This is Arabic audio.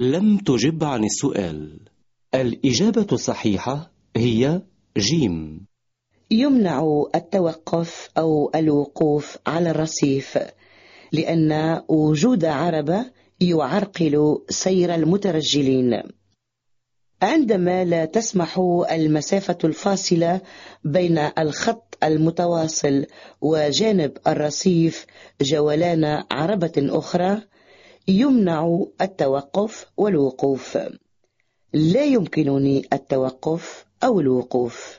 لم تجب عن السؤال. الإجابة الصحيحة هي جيم. يمنع التوقف أو الوقوف على الرصيف لأن وجود عربة يعرقل سير المترجلين. عندما لا تسمح المسافة الفاصلة بين الخط المتواصل وجانب الرصيف جولان عربة أخرى يمنع التوقف والوقوف. لا يمكنني التوقف أو الوقوف.